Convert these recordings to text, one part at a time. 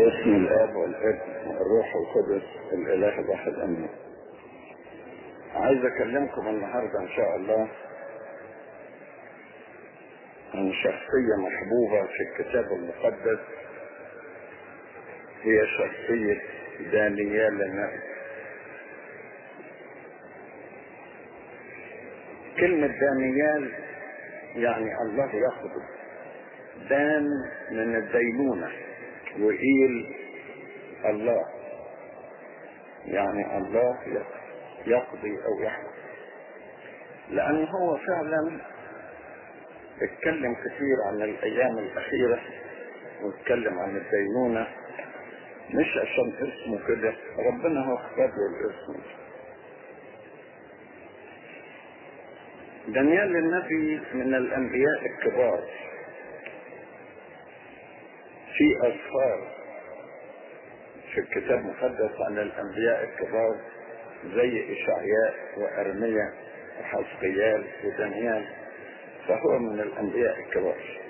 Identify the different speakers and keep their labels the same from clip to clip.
Speaker 1: باسم الآب والابن والروح القدس الإله الواحد آمين. عايز أكلمكم النهارده إن شاء الله عن شخصية محبوبة في الكتاب المقدس هي شخصية دانيال النبي كلمة دانيال يعني الله يقضي دان من الدينونة. وإيل الله. يعني الله يقضي أو يحكم. لأن هو فعلا اتكلم كثير عن الأيام الأخيرة واتكلم عن الدينونة مش عشان اسمه كده ربنا هو اختار الاسم. دانيال النبي من الأنبياء الكبار. في أسفار. في الكتاب المقدس عن الأنبياء الكبار زي إشعياء وأرميا وحزقيال ودانيال فهو من الأنبياء الكبار.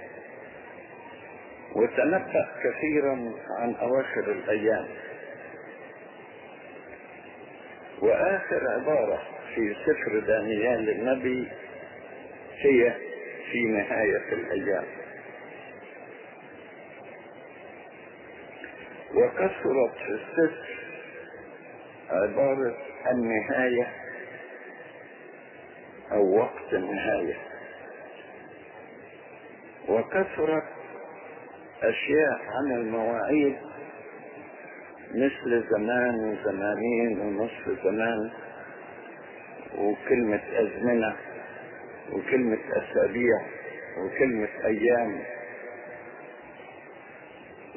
Speaker 1: وتنبأ كثيرا عن أواخر الأيام. وآخر عبارة في سفر دانيال النبي هي في نهاية الأيام. وكثرت في السفر عبارة النهاية أو وقت النهاية. وكثرت أشياء عن المواعيد مثل زمان وزمانين ونصف زمان وكلمة أزمنة وكلمة أسابيع وكلمة أيام.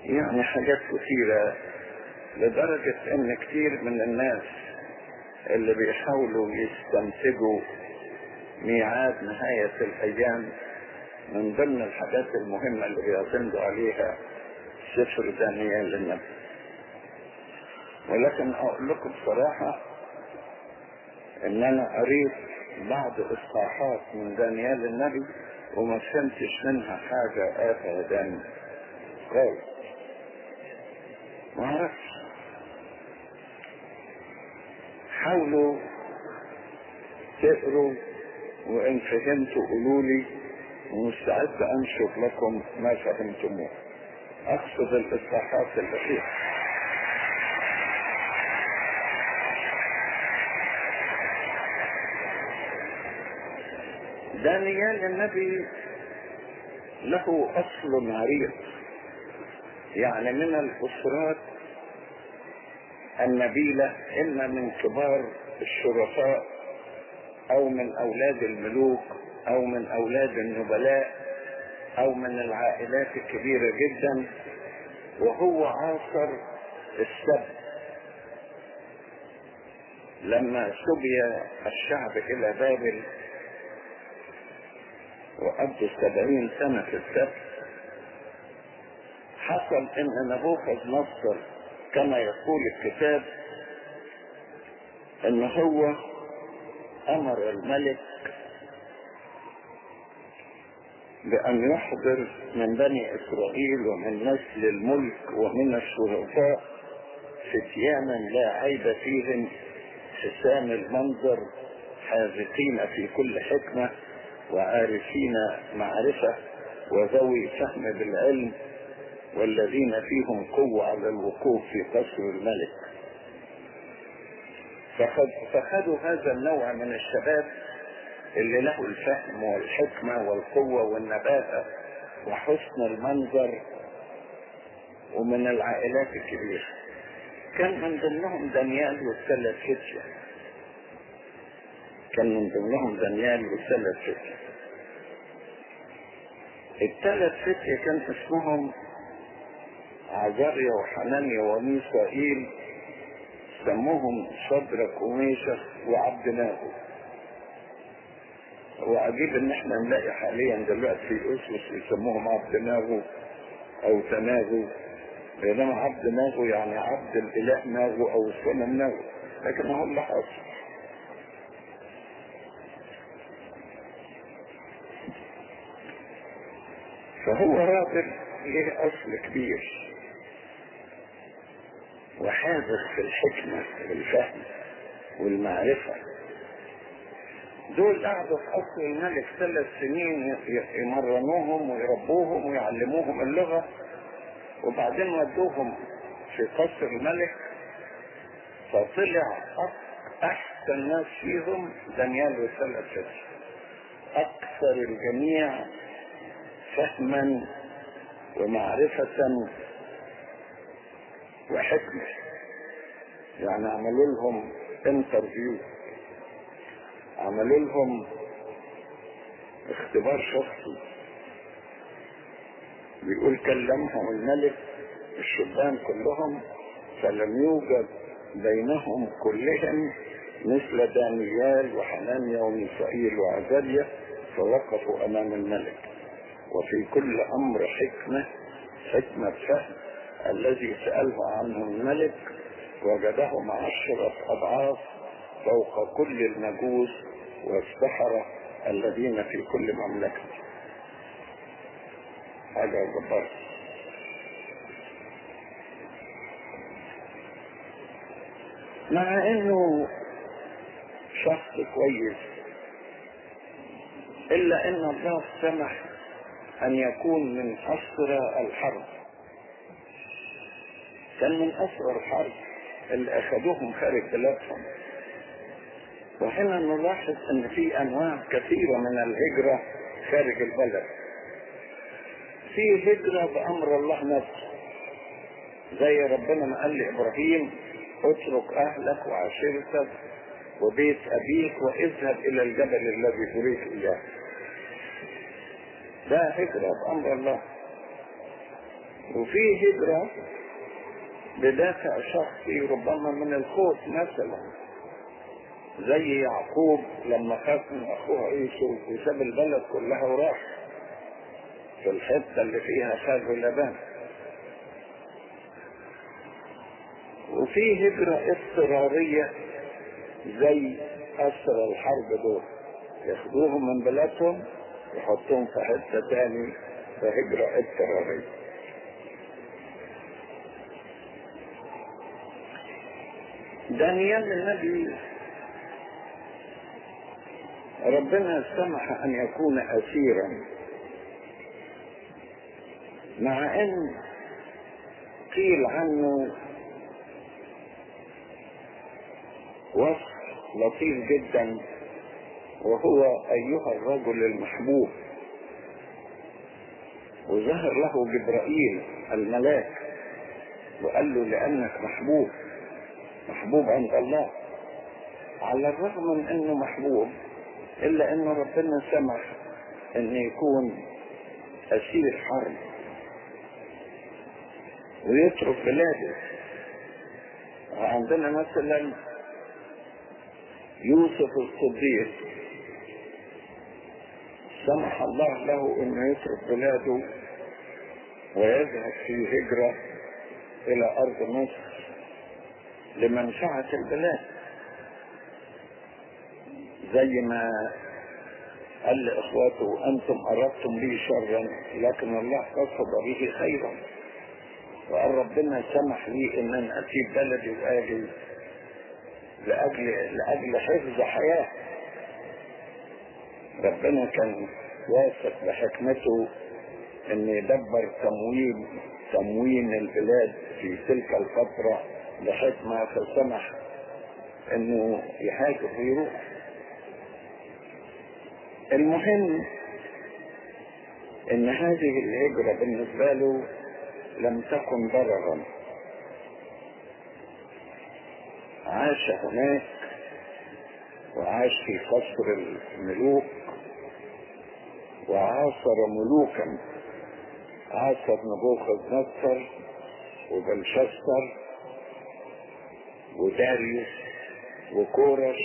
Speaker 1: يعني حاجات كثيرة لدرجة إن كتير من الناس اللي بيحاولوا يستنتجوا ميعاد نهاية الأيام من ضمن الحاجات المهمة اللي بيعتمدوا عليها سفر دانيال النبي. ولكن أقول لكم بصراحة إن أنا قريت بعض إصحاحات من دانيال النبي وما فهمتش منها حاجة ابدا. خالص أعرفش حاولوا تقروا وإن فهمتوا قولوا لي ومستعد انشر لكم ما فهمتموه. أقصد الاصلاحات الأخيرة. دانيال النبي له أصل عريق. يعني من الأسرات النبيلة إما من كبار الشرفاء أو من أولاد الملوك أو من أولاد النبلاء أو من العائلات الكبيرة جدا وهو عاصر السبت. لما سبي الشعب إلى بابل وقضوا سبعين سنة في السبت حصل إن نبوخذ نصر كما يقول الكتاب إن هو أمر الملك بأن يحضر من بني إسرائيل ومن نسل الملك ومن الشرفاء فتيانا لا عيب فيهم حسام المنظر حاذقين في كل حكمة وعارفين معرفة وذوي فهم بالعلم والذين فيهم قوة على الوقوف في قصر الملك. فخد فخدوا هذا النوع من الشباب اللي له الفهم والحكمة والقوة والنباهة وحسن المنظر ومن العائلات الكبيرة. كان من ضمنهم دانيال والثلاث فتية كان من ضمنهم دانيال والثلاث فتية الثلاث فتية كان اسمهم عزاريا وحنانيا وميسائيل سموهم صدرك وميشخ وعبد ناهو وعجيب إن إحنا نلاقي حاليا دلوقتي أسس يسموهم عبد ناغو أو تناغو بينما عبد ناغو يعني عبد الإله ناغو أو الصنم ناغو لكن هو اللي حاصل فهو راجل له أصل كبير. وحاذر في الحكمة والفهم والمعرفة. دول قعدوا في قصر الملك ثلاث سنين يمرنوهم ويربوهم ويعلموهم اللغة وبعدين ودوهم في قصر الملك فطلع أحسن ناس فيهم دانيال فتر أكثر الجميع فهما ومعرفة وحكمة. يعني عملوا لهم انترفيو عملوا لهم اختبار شخصي. بيقول كلمهم الملك الشبان كلهم فلم يوجد بينهم كلهم مثل دانيال وحنانيا وميسائيل وعزاليا فوقفوا أمام الملك. وفي كل أمر حكمة حكمة فهم. الذي سأله عنه الملك وجدهم عشرة أضعاف فوق كل المجوس والسحرة الذين في كل مملكة. حاجة جبارة مع إنه شخص كويس إلا إن الله سمح أن يكون من أسرى الحرب. كان من اسرى الحرب اللي أخذوهم خارج بلادهم. وهنا نلاحظ إن في أنواع كثيرة من الهجرة خارج البلد. في هجرة بأمر الله نفسه. زي ربنا ما قال لإبراهيم اترك أهلك وعشيرتك وبيت أبيك واذهب إلى الجبل الذي تريد إياه. ده هجرة بأمر الله. وفي هجرة بدافع شخصي ربما من الخوف مثلا. زي يعقوب لما خاف من أخوه عيسو وساب البلد كلها وراح في الحتة اللي فيها خاف لبان وفي هجرة اضطرارية زي أسرى الحرب دول. ياخدوهم من بلادهم يحطوهم في حتة تاني في هجرة اضطرارية. دانيال النبي. ربنا سمح أن يكون اسيرا. مع أن قيل عنه وصف لطيف جدا وهو أيها الرجل المحبوب. وظهر له جبرائيل الملاك وقال له لأنك محبوب. محبوب عند الله. على الرغم من إنه محبوب إلا إن ربنا سمح إن يكون أسير حرب ويترك بلاده. عندنا مثلا يوسف الصديق. سمح الله له انه يترك بلاده ويذهب في هجرة إلى أرض مصر. لمنفعة البلاد. زي ما قال لإخواته أنتم أردتم لي شرا لكن الله قصد به خيرا. وقال ربنا سمح لي إن أنا أسيب بلدي وآجي لأجل لأجل حفظ حياة. ربنا كان واثق بحكمته إن يدبر تموين تموين البلاد في تلك الفترة. بحكمة فسمح إنه يهاجر ويروح المهم إن هذه الهجرة بالنسبة له لم تكن ضررا عاش هناك وعاش في قصر الملوك وعاصر ملوكا. عاصر نبوخذ نصر وبلشستر وداريوس وكورش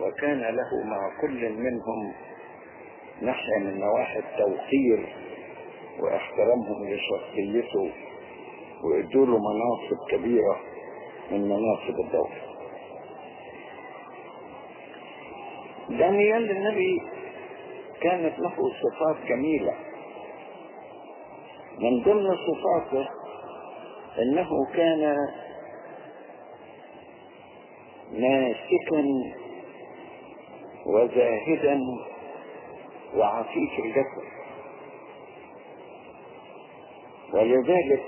Speaker 1: وكان له مع كل منهم ناحية من نواحي التوقير وأحترامهم لشخصيته وادوا له مناصب كبيرة من مناصب الدولة. دانيال النبي كانت له صفات جميلة. من ضمن صفاته إنه كان ناسكا وزاهدا وعفيف الجسد. ولذلك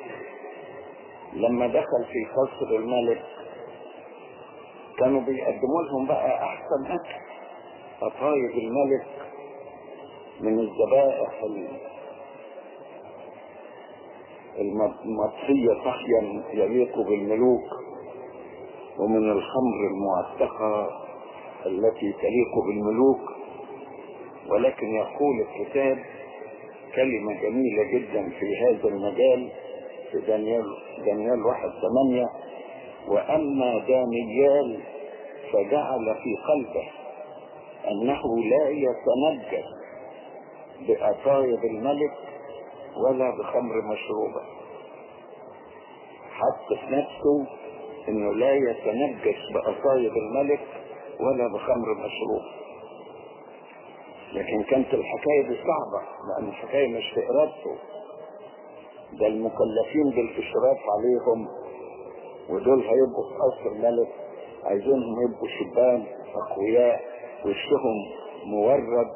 Speaker 1: لما دخل في قصر الملك كانوا بيقدموا لهم بقى أحسن أكل فطايب الملك من الذبائح المطفية طهيا يليق بالملوك. ومن الخمر المعتقة التي تليق بالملوك ولكن يقول الكتاب كلمة جميلة جدا في هذا المجال في دانيال دانيال واحد ثمانية وأما دانيال فجعل في قلبه أنه لا يتنجس بأطايب الملك ولا بخمر مشروبة حط في نفسه إنه لا يتنجس بأطايب الملك ولا بخمر مشروب لكن كانت الحكاية دي صعبة لأن الحكاية مش في إرادته. ده المكلفين بالإشراف عليهم ودول هيبقوا في قصر الملك. عايزينهم يبقوا شبان أقوياء وشهم مورد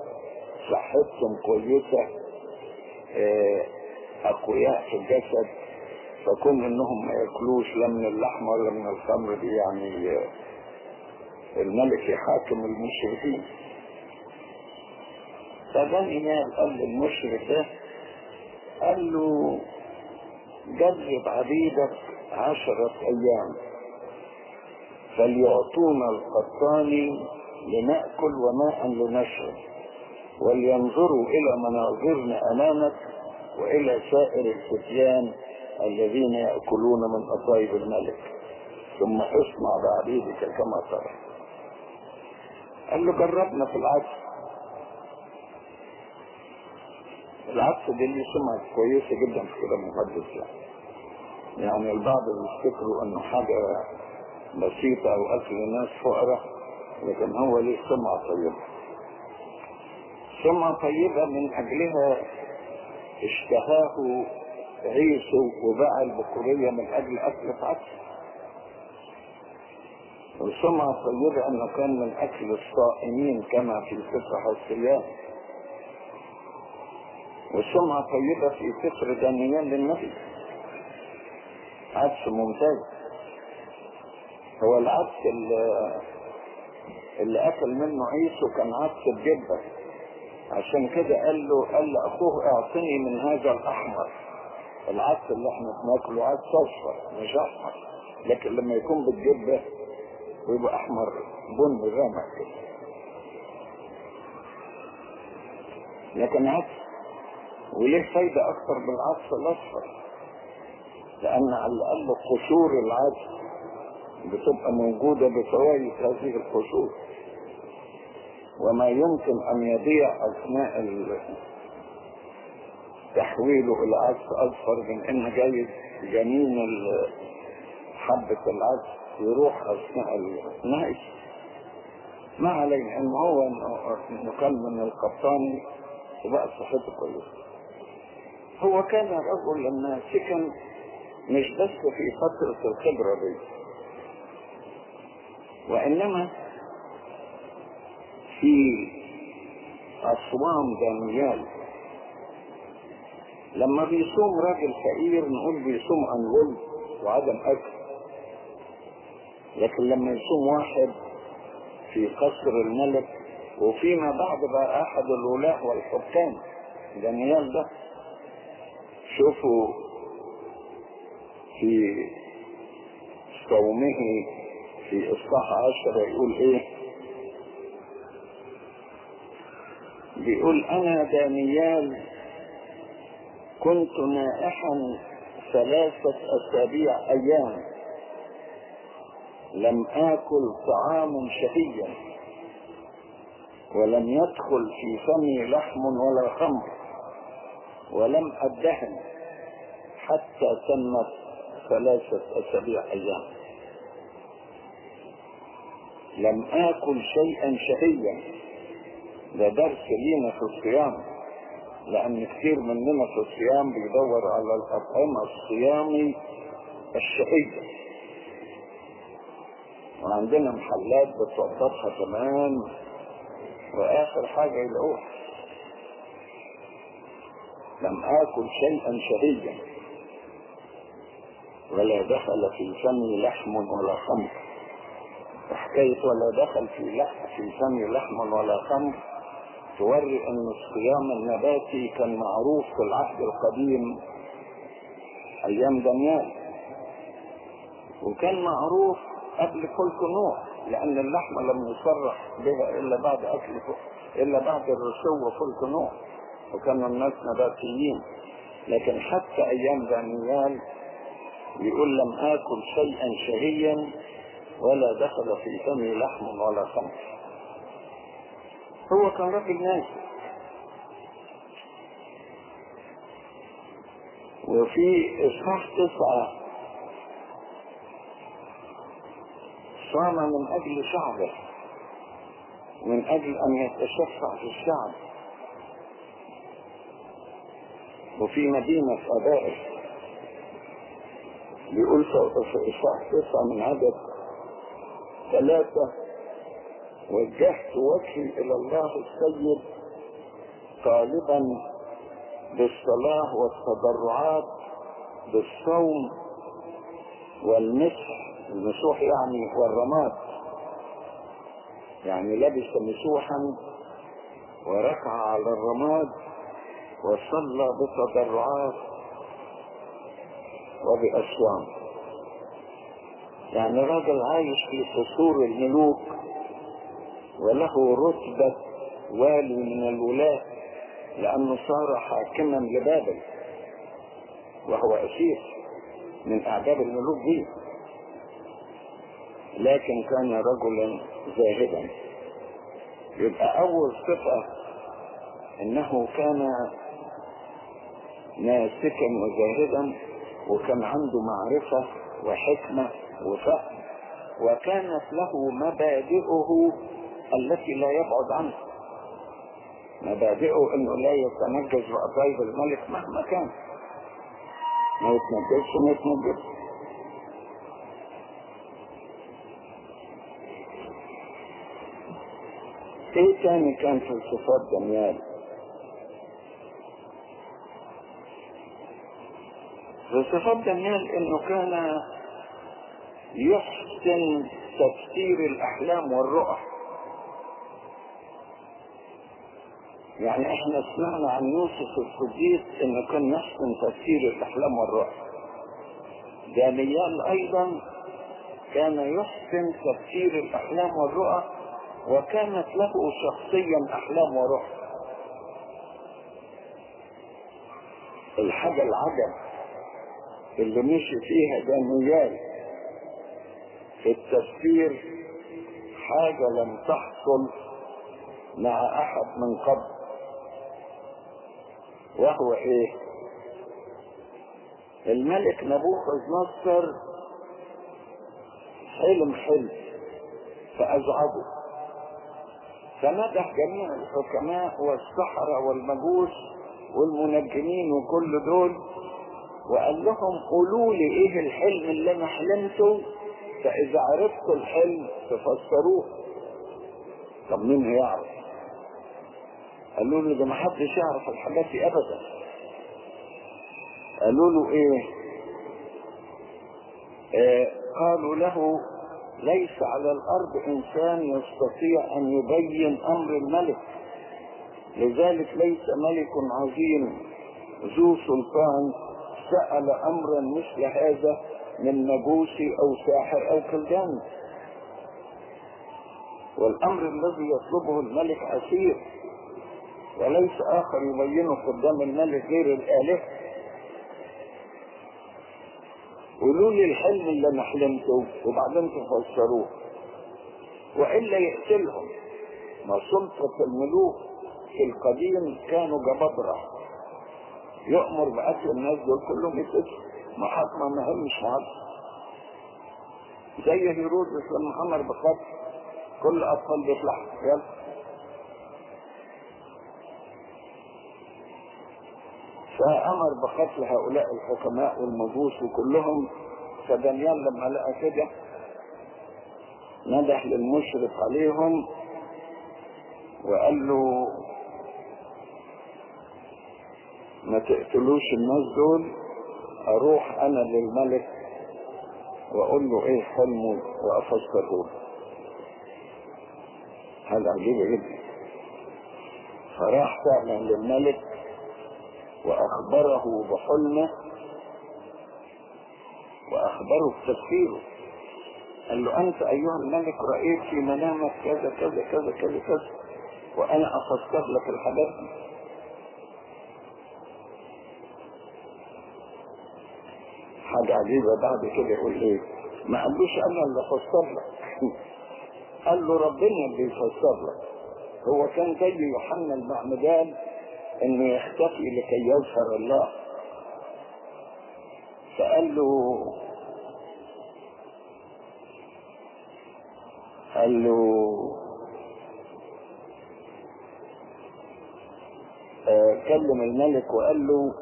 Speaker 1: صحتهم كويسة أقوياء في الجسد. فكون انهم ما ياكلوش لا من اللحم ولا من الخمر دي يعني الملك يحاكم المشركين. فدانيال قال للمشرك ده قال له جرب عبيدك عشرة أيام فليعطونا القطاني لنأكل وماء لنشرب ولينظروا إلى مناظرنا أمامك وإلى سائر الفتيان الذين يأكلون من أطايب الملك. ثم اصنع بعبيدك كما ترى. قال له جربنا في العدس العدس دي ليه سمعة كويسة جدا في كده المقدس يعني يعني البعض بيفتكروا إنه حاجة بسيطة أو أكل ناس فقراء لكن هو ليه سمعة طيبة. سمعة طيبة من أجلها اشتهاه عيسو وباع البكورية من أجل أكل عدس وسمعة طيبة أنه كان من أكل الصائمين كما في سفر الصيام وسمعة طيبة في سفر دانيال للنبي. عدس ممتاز. هو العدس اللي, اللي أكل منه عيسو كان عدس بجبة عشان كده قال له قال لأخوه اعطني من هذا الأحمر. العدس اللي إحنا بناكله عدس اصفر مش أحمر. لكن لما يكون بالجبة ويبقى أحمر بني غامق كده. لكن عدس وليه فايدة أكثر بالعدس الأصفر؟ لأن على الأقل قشور العدس بتبقى موجودة بفوائد هذه القشور وما يمكن أن يضيع أثناء تحويله عدس أصفر من ان جايز. جنين حبة العدس يروح أثناء النهي ما علينا ان هو مكان من القبطاني وبقى صحته كويسة. هو كان رجل ناسكا مش بس في فترة الخبرة دي وإنما في أصوام دانيال. لما بيصوم راجل فقير نقول بيصوم عن غل وعدم أكل. لكن لما يصوم واحد في قصر الملك وفيما بعد بقى أحد الولاة والحكام دانيال ده. شوفوا في صومه في إصحاح عشرة يقول إيه؟ بيقول أنا دانيال كنت نائحا ثلاثة أسابيع أيام. لم آكل طعاما شهيا ولم يدخل في فمي لحم ولا خمر. ولم أدهن. حتى تمت ثلاثة أسابيع أيام. لم آكل شيئا شهيا ده درس لينا في الصيام. لأن كثير مننا في الصيام بيدور على الأطعمة الصيامي الشهية. وعندنا محلات بتوضبها تمام وآخر حاجة يلاقوها. لم آكل شيئا شهيا. ولا دخل في فمي لحم ولا خمر. وحكاية ولا دخل في لحم في فمي لحم ولا خمر. توري أن الصيام النباتي كان معروف في العهد القديم أيام دانيال. وكان معروف قبل كل نوع لأن اللحم لم يصرح بها إلا بعد أكل إلا بعد الرسو كل نوع وكانوا الناس نباتيين. لكن حتى أيام دانيال يقول لم آكل شيئا شهيا ولا دخل في فمي لحم ولا خمر هو كان راجل ناسي وفي إصحاح تسعة صام من أجل شعبه من أجل أن يتشفع في الشعب. وفي مدينة أبائه. بيقول في إصحاح تسعة من عدد ثلاثة وجهت وجهي إلى الله السيد طالبا بالصلاة والتضرعات بالصوم والمسح المسوح يعني والرماد. يعني لبس مسوحا وركع على الرماد وصلى بتضرعات وبأصوام يعني راجل عايش في قصور الملوك. وله رتبة والي من الولاة لأنه صار حاكما لبابل وهو أسير من أعجاب الملوك دي. لكن كان رجلا زاهدا. يبقى أول صفة إنه كان ناسكا وزاهدا وكان عنده معرفة وحكمة وفهم وكانت له مبادئه التي لا يبعد عنها. مبادئه إنه لا يتنجز بقضايا الملك مهما كان. ما يتنجزش ما يتنجزش إيه تاني كان في صفات دانيال في صفات دانيال إنه كان يحسن تفسير الأحلام والرؤى. يعني إحنا سمعنا عن يوسف الصديق انه كان يحسن تفسير الأحلام والرؤى دانيال أيضا كان يحسن تفسير الأحلام والرؤى وكانت له شخصيا أحلام ورؤى الحاجة العجب اللي مشي فيها دانيال في التفسير حاجة لم تحصل مع أحد من قبل. وهو إيه؟ الملك نبوخذ نصر حلم حلم فأزعجه. فمدح جميع الحكماء والسحرة والمجوس والمنجمين وكل دول وقال لهم قولوا لي إيه الحلم اللي أنا حلمته؟ فإذا عرفتوا الحلم تفسروه. طب مين هيعرف؟ قالوا له ده ما حدش يعرف الحاجات دي ابدا. قالوا له إيه؟ آه قالوا له ليس على الأرض إنسان يستطيع أن يبين أمر الملك. لذلك ليس ملك عظيم ذو سلطان سأل امرا مثل هذا من مجوسي أو ساحر أو كلداني والأمر الذي يطلبه الملك عسير وليس آخر يبينه قدام الملك غير الاله قولوا لي الحلم اللي أنا حلمته وبعدين تفسروه. وإلا يقتلهم. ما سلطة الملوك في القديم كانوا جبابرة. يؤمر بقتل الناس دول كلهم يتقتلوا محاكمة ما همش محاكمة زي هيرودس لما أمر بقتل كل أطفال بيطلعوا. يلا. فأمر بقتل هؤلاء الحكماء والمجوس وكلهم فدانيال لما لقى كده ندح للمشرف عليهم وقال له ما تقتلوش الناس دول أروح أنا للملك وأقول له إيه حلمه وأفسره. له هذا عجيبة جدا. فراح فعلا للملك وأخبره بحلمه وأخبره بتفسيره قال له أنت أيها الملك رأيت في منامك كذا كذا كذا كذا كذا وأنا أفسر لك الحاجات دي. حاجة عجيبة. بعد كده يقول إيه؟ ما قالوش أنا اللي أفسر لك. قال له ربنا اللي يفسر لك. هو كان زي يوحنا المعمدان انه يختفي لكي يظهر الله. فقال له قال له آه كلم الملك وقال له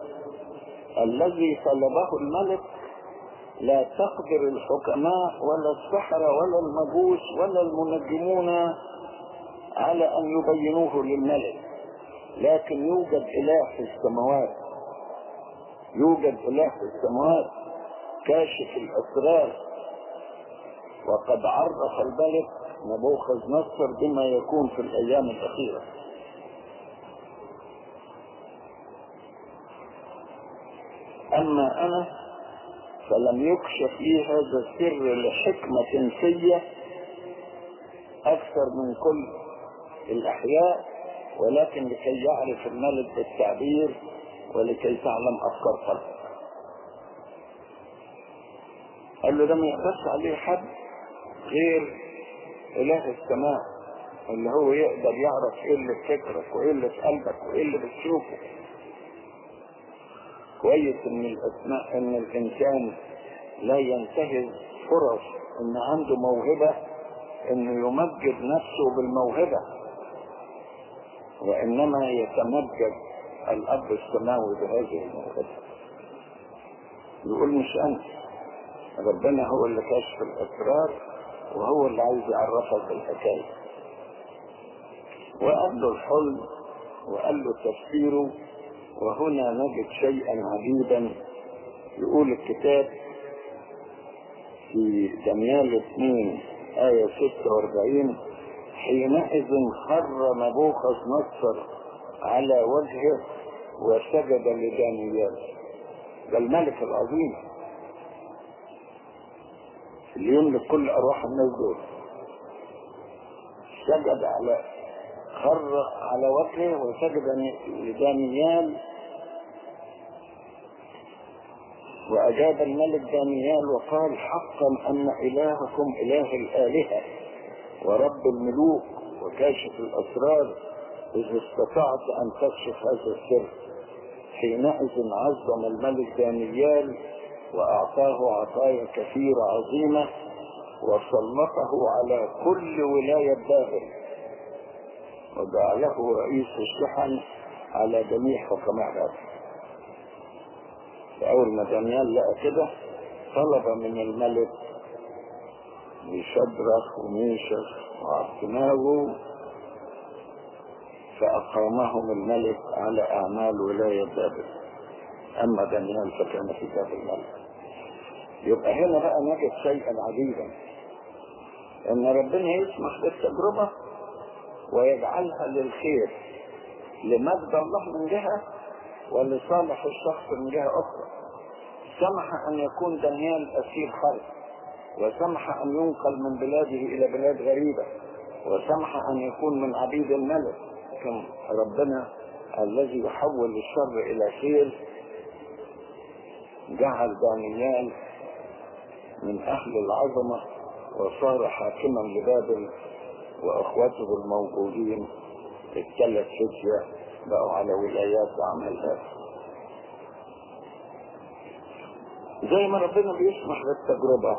Speaker 1: الذي طلبه الملك لا تقدر الحكماء ولا السحرة ولا المجوس ولا المنجمون على أن يبينوه للملك. لكن يوجد إله في السماوات. يوجد إله في السماوات كاشف الأسرار. وقد عرف الملك نبوخذ نصر بما يكون في الأيام الأخيرة. أما أنا فلم يكشف لي هذا السر لحكمة فيا أكثر من كل الأحياء ولكن لكي يعرف الملك بالتعبير ولكي تعلم أفكار قلبك قال له ده ما يقدرش عليه حد غير إله السماء اللي هو يقدر يعرف إيه اللي في فكرك وإيه اللي في قلبك وإيه اللي بتشوفه. كويس إن الأسماء إن الإنسان لا ينتهز فرص إن عنده موهبة إنه يمجد نفسه بالموهبة. وإنما يتمجد الأب السماوي بهذه الموهبة يقول مش انا ربنا هو اللي كشف الأسرار وهو اللي عايز يعرفك الحكاية وقال له الحلم وقال له تفسيره وهنا نجد شيئا عجيبا. يقول الكتاب في دانيال 2 آية 46 حينئذ خر نبوخذ نصر على وجهه وسجد لدانيال. ده الملك العظيم. اللي يملك كل أرواح الناس دول. سجد على خر على وجهه وسجد لدانيال. وأجاب الملك دانيال وقال حقا أن إلهكم إله الآلهة. ورب الملوك وكاشف الأسرار إذا استطعت أن تكشف هذا السر. حينئذ عظم الملك دانيال وأعطاه عطايا كثيرة عظيمة وسلطه على كل ولاية بابل وجعله رئيس الشحن على جميع حكماء بابل فأول ما دانيال لقى كده طلب من الملك بشدرخ وميشخ وعبدناغو فأقامهم الملك على أعمال ولاية بابل. أما دانيال فكان في باب الملك. يبقى هنا بقى نجد شيئا عجيبا. إن ربنا يسمح بالتجربة ويجعلها للخير لمجد الله من جهة ولصالح الشخص من جهة أخرى. سمح أن يكون دانيال أسير حرب وسمح أن ينقل من بلاده إلى بلاد غريبة وسمح أن يكون من عبيد الملك كان ربنا الذي يحول الشر إلى خير. جعل دانيال من أهل العظمة وصار حاكما لبابل وأخوته الموجودين الثلاث فتية بقوا على ولايات وعملها زي ما ربنا بيسمح بالتجربة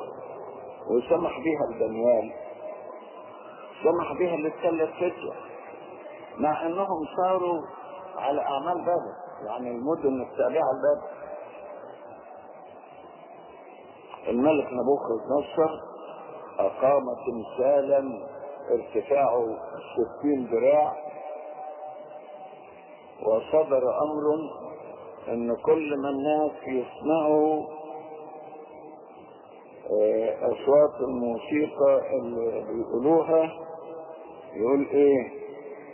Speaker 1: وسمح بيها لدانيال سمح بيها للثلاث فتية مع إنهم صاروا على أعمال بابل يعني المدن التابعة لبابل الملك نبوخذ نصر أقام تمثالا ارتفاعه ستين ذراع وصدر أمر أن كل ما الناس يسمعوا أصوات الموسيقى اللي بيقولوها. يقول إيه؟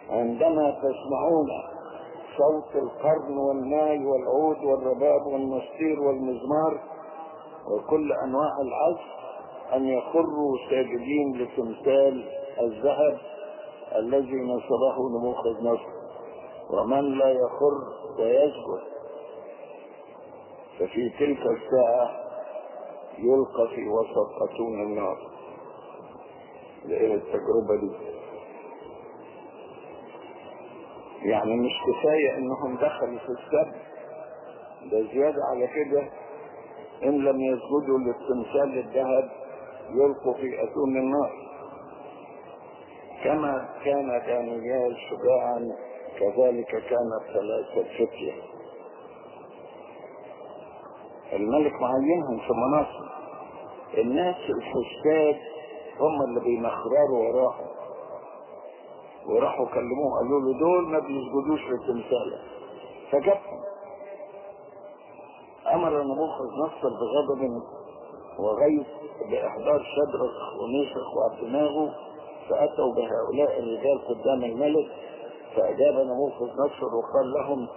Speaker 1: عندما تسمعون صوت القرن والناي والعود والرباب والمستير والمزمار وكل أنواع العزف أن يخروا ساجدين لتمثال الذهب الذي نصبه نبوخذ نصر. ومن لا يخر ويسجد ففي تلك الساعة يلقى في وسط أتون النار. لإيه التجربة دي يعني مش كفاية إنهم دخلوا في السبت. ده زيادة على كده. إن لم يسجدوا للتمثال الذهب يلقوا في اتون النار. كما كان دانيال شجاعا كذلك كانت ثلاثة فتية. الملك معينهم في مناصب. الناس الحساد هم اللي بينخرروا وراهم. وراحوا كلموه قالوا له دول ما بيسجدوش للتمثال فجابهم. أمر نبوخذ نصر بغضب وغيظ بإحضار شدرخ وميشخ وعبدناغو فأتوا بهؤلاء الرجال قدام الملك. فأجاب نبوخذ نصر وقال لهم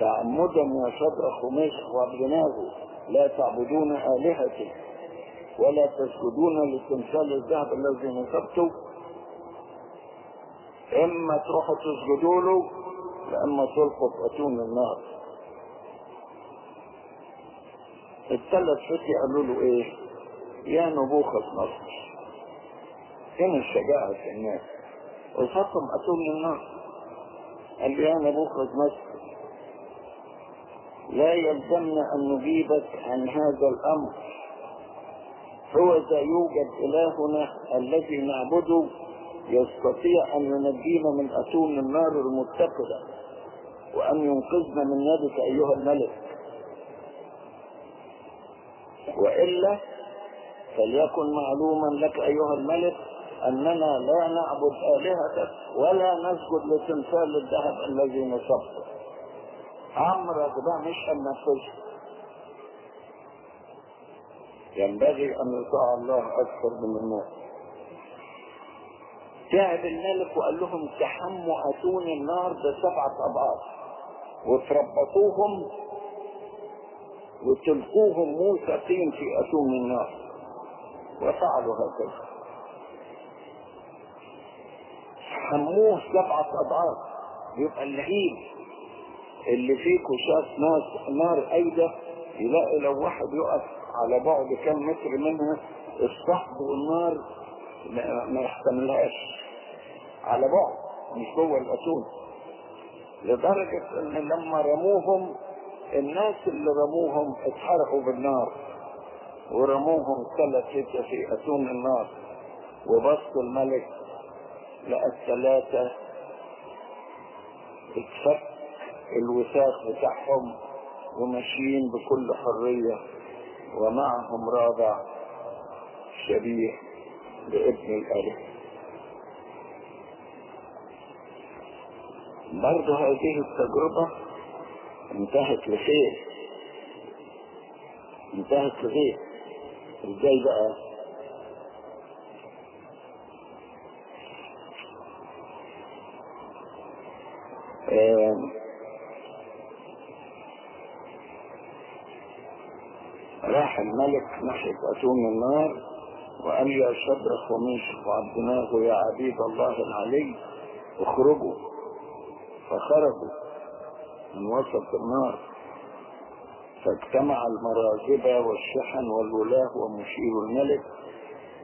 Speaker 1: تعمدا يا شدرخ وميشخ وعبدناغو لا تعبدون آلهتي ولا تسجدون للتمثال الذهب الذي نصبته. إما تروحوا تسجدوا له لاما تلقوا في اتون النار. الثلاث فتي قالوا له إيه؟ يا نبوخذ نصر هنا الشجاعة في الناس. وفطم اتون النار. قال لي يا نبوخذ نصر لا يلزمنا أن نجيبك عن هذا الأمر. هو ذا يوجد إلهنا الذي نعبده يستطيع أن ينجينا من أتون النار المتقدة وأن ينقذنا من يدك أيها الملك. وإلا فليكن معلوما لك أيها الملك أننا لا نعبد آلهتك ولا نسجد لتمثال الذهب الذي نصبته أمرك ده مش هننفذه ينبغي أن يطاع الله أكثر من الناس تعب الملك وقال لهم تحموا أتون النار بسبعة أضعاف. وتربطوهم وتلقوهم موثقين في أتون النار. وفعلوا هكذا. حموه سبعة أضعاف. يبقى اللهيب اللي فيكوا شاف ناس نار أيضا يلاقي لو واحد يقف على بعد كم متر منها الصحب والنار ما يحتملهاش. على بعد مش جوه الأتون. لدرجة إن لما رموهم الناس اللي رموهم اتحرقوا بالنار ورموهم ثلاث ستة في أتون النار وبص الملك لقى الثلاثة اتفك الوثاق بتاعهم وماشيين بكل حرية ومعهم رابع شبيه بابن الألف. برضه هذه التجربة انتهت لخير. انتهت لخير. إزاي بقى؟ راح الملك ناحية أتون النار وقال يا شدرخ وميشخ وعبدناه يا عبيد الله العلي اخرجوا. فخرجوا من وسط النار. فاجتمع المراغبة والشحن والولاة ومشير الملك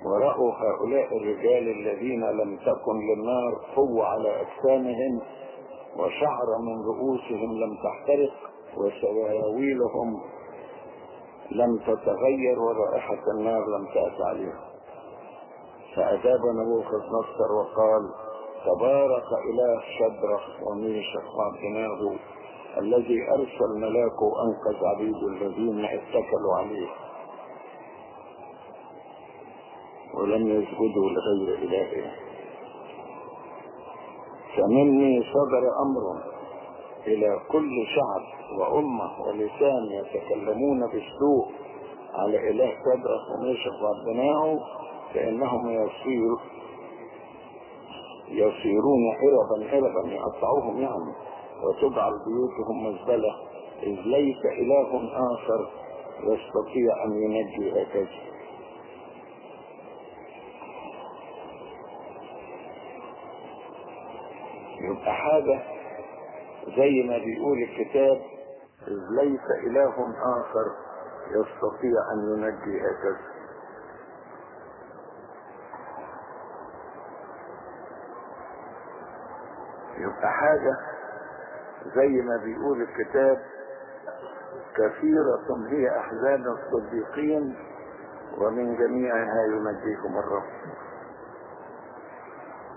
Speaker 1: ورأوا هؤلاء الرجال الذين لم تكن للنار قوة على أجسامهم وشعر من رؤوسهم لم تحترق وسواويلهم لم تتغير ورائحة النار لم تأت عليها. فأجاب نبوخذ وقال تبارك إله شبرخ وميشخ وعبناه الذي أرسل ملاكه أنقذ عبيد الذين اتكلوا عليه. ولم يسجدوا لغير إلهه. فمني صدر أمر إلى كل شعب وأمة ولسان يتكلمون بالسوء. على إله كبرة وميشق وابنائه فإنهم يصير يصيرون عربا عربا يقطعوهم يعني وتجعل بيوتهم مزبلة. إذ ليس إله آخر يستطيع أن ينجي هكذا يبقى حاجة زي ما بيقول الكتاب إذ ليس إله آخر يستطيع أن ينجي هكذا يبقى حاجة زي ما بيقول الكتاب كثيرة هي أحزان الصديقين ومن جميعها ينجيكم الرب.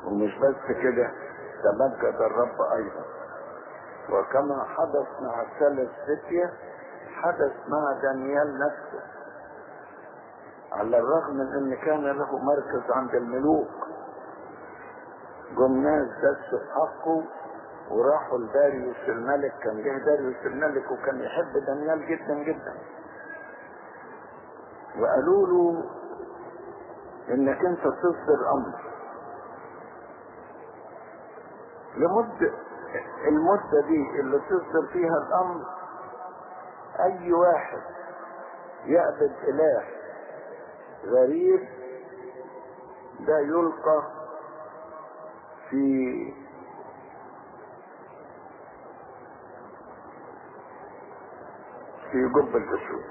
Speaker 1: ومش بس كده تمجد الرب أيضا. وكما حدث مع الثلاث فتية حدث مع دانيال نفسه. على الرغم من إن كان له مركز عند الملوك جم ناس دسوا في حقه وراحوا لداريوس الملك. كان جه داريوس الملك وكان يحب دانيال جدا جدا. وقالوا له إنك أنت تصدر أمر. لمدة المدة دي اللي تصدر فيها الأمر أي واحد يعبد إله غريب ده يلقى في في جب الأسود.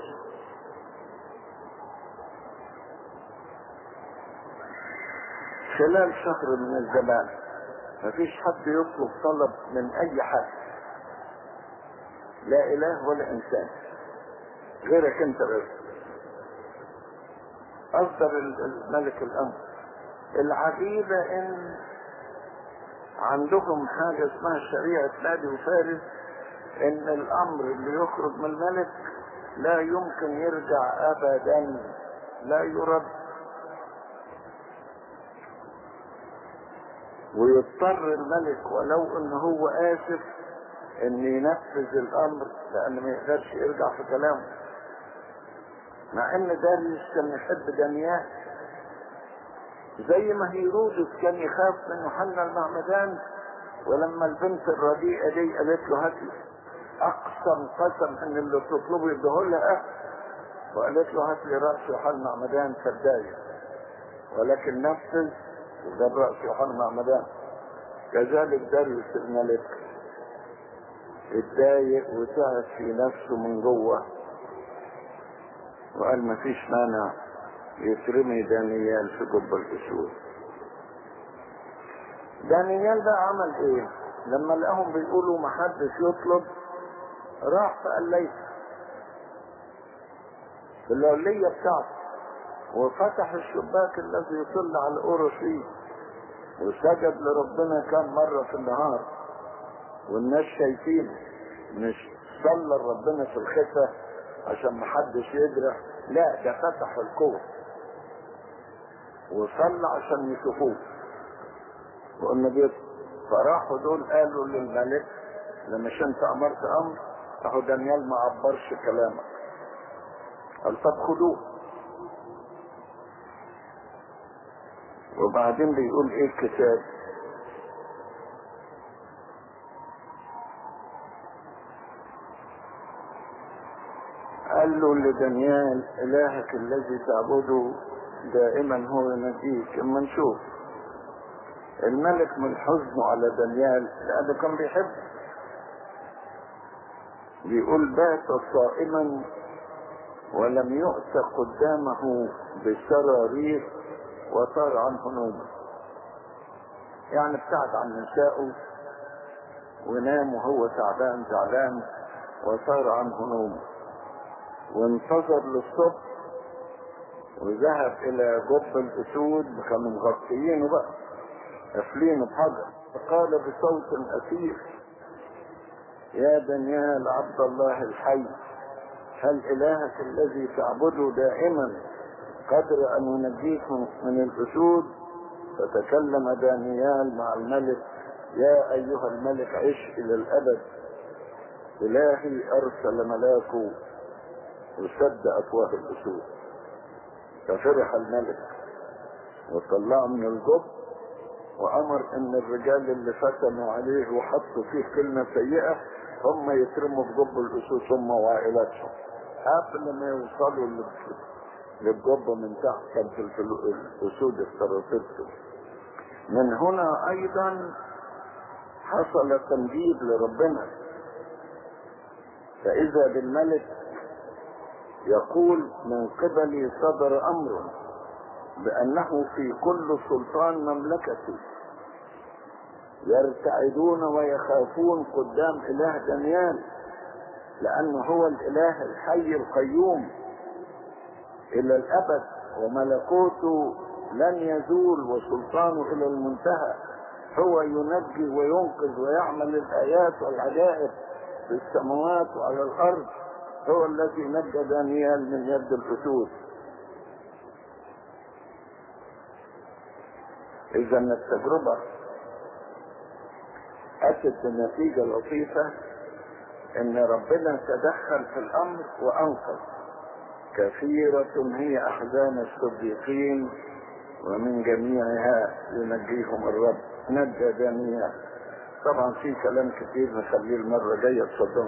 Speaker 1: خلال شهر من الزمان مفيش حد يطلب طلب من أي حد. لا إله ولا إنسان. غيرك أنت بس. أصدر الملك الأمر. العجيبة إن عندهم حاجة اسمها شريعة نادي وفارس إن الأمر اللي يخرج من الملك لا يمكن يرجع ابدا لا يرد. ويضطر الملك ولو إن هو آسف إن ينفذ الأمر لأن ما يقدرش يرجع في كلامه. مع إن داريوس كان يحب دانيال. زي ما هيرودس كان يخاف من يوحنا المعمدان ولما البنت الرديئة دي قالت له هات لي أقسم قسم إن اللي تطلبه يديه لها وقالت له هات لي رأس يوحنا المعمدان فدايه ولكن نفذ وجاب راس يوحنا المعمدان كذلك داريوس الملك اتضايق وتعب في نفسه من جوه وقال ما فيش مانع يترمي دانيال في جب الأسود. دانيال ده عمل إيه؟ لما لقاهم بيقولوا ما حدش يطلب راح فقال ليس في العلية بتاعته. وفتح الشباك الذي يطل على الاورشليم وسجد لربنا كام مرة في النهار. والناس شايفينه مش صلى لربنا في الخفة عشان محدش يجرح لا ده فتح الكون. وصلى عشان يشوفوه. وقلنا بيت فراحوا دول قالوا للملك لما انت أمرت أمر راحوا دانيال ما عبرش كلامك. قال طب خدوه. وبعدين بيقول إيه الكتاب؟ قال له لدانيال إلهك الذي تعبده دائما هو ينجيك. أما نشوف. الملك من حزنه على دانيال لأنه كان بيحبه. بيقول بات صائما ولم يؤت قدامه بسرارير وصار عنه نومه يعني ابتعد عن نسائه ونام وهو تعبان زعلان وصار عنه نومه وانتظر للصبح وذهب إلى جب الأسود كانوا مغطيينه بقى قافلينه بحجر. فقال بصوت أثير يا دانيال عبد الله الحي هل إلهك الذي تعبده دائما؟ قدر أن ينجيكم من الأسود. فتكلم دانيال مع الملك. يا أيها الملك عش إلى الأبد. إلهي أرسل ملاكه وسد أفواه الأسود. ففرح الملك. وطلعه من الجب وأمر إن الرجال اللي فتنوا عليه وحطوا فيه كلمة سيئة هم يترموا في جب الأسود هم وعائلاتهم. قبل ما يوصلوا لل- للجب من تحت الفلو- الأسود افترسته من هنا أيضا حصل تمجيد لربنا. فإذا بالملك يقول من قبلي صدر أمر بأنه في كل سلطان مملكتي. يرتعدون ويخافون قدام إله دانيال لأنه هو الإله الحي القيوم. إلى الأبد وملكوته لن يزول وسلطانه إلى المنتهى. هو ينجي وينقذ ويعمل الآيات والعجائب في السماوات وعلى الأرض. هو الذي نجى دانيال من يد الأسود إذا التجربة أتت بنتيجة لطيفة إن ربنا تدخل في الأمر وأنقذ. كثيرة هي أحزان الصديقين ومن جميعها ينجيهم الرب. نجى دانيال طبعا في كلام كتير نخليه المرة الجاية تصدقوا